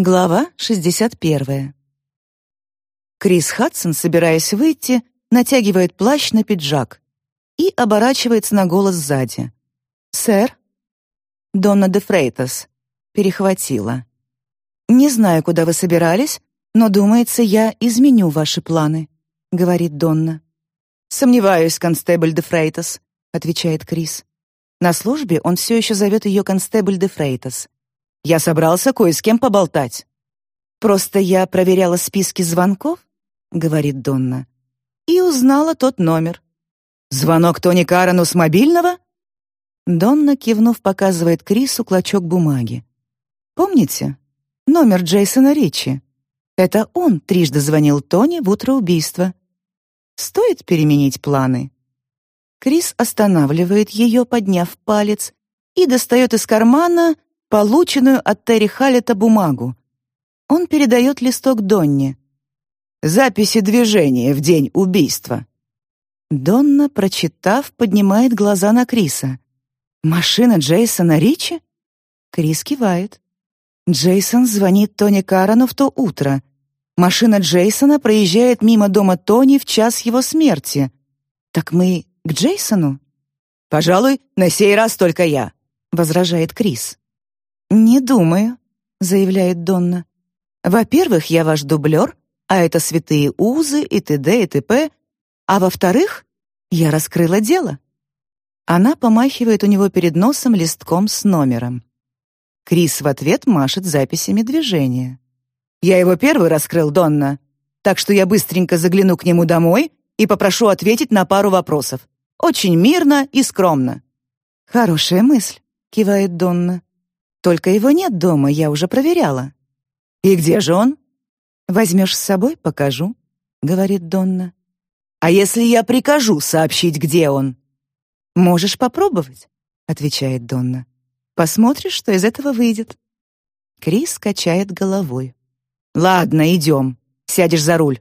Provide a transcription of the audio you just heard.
Глава 61. Крис Хадсон, собираясь выйти, натягивает плащ на пиджак и оборачивается на голос сзади. «Сэр?» «Донна де Фрейтас». Перехватила. «Не знаю, куда вы собирались, но, думается, я изменю ваши планы», — говорит Донна. «Сомневаюсь, констебль де Фрейтас», — отвечает Крис. На службе он все еще зовет ее констебль де Фрейтас. Я собрался кое с кем поболтать. Просто я проверяла списки звонков, говорит Донна, и узнала тот номер. Звонок Тони Карану с мобильного? Донна, кивнув, показывает Крису клочок бумаги. Помните? Номер Джейсона Ричи. Это он трижды звонил Тони в утро убийства. Стоит переменить планы. Крис останавливает ее, подняв палец, и достает из кармана полученную от Терри Халлета бумагу. Он передает листок Донне. «Записи движения в день убийства». Донна, прочитав, поднимает глаза на Криса. «Машина Джейсона Ричи?» Крис кивает. Джейсон звонит Тони Карану в то утро. Машина Джейсона проезжает мимо дома Тони в час его смерти. Так мы к Джейсону? «Пожалуй, на сей раз только я», — возражает Крис. «Не думаю», — заявляет Донна. «Во-первых, я ваш дублер, а это святые узы и т.д. и т.п. А во-вторых, я раскрыла дело». Она помахивает у него перед носом листком с номером. Крис в ответ машет записями движения. «Я его первый раскрыл, Донна, так что я быстренько загляну к нему домой и попрошу ответить на пару вопросов. Очень мирно и скромно». «Хорошая мысль», — кивает Донна. Только его нет дома, я уже проверяла. И где же он? Возьмешь с собой, покажу, говорит Донна. А если я прикажу сообщить, где он? Можешь попробовать, отвечает Донна. Посмотришь, что из этого выйдет. Крис качает головой. Ладно, идем. Сядешь за руль.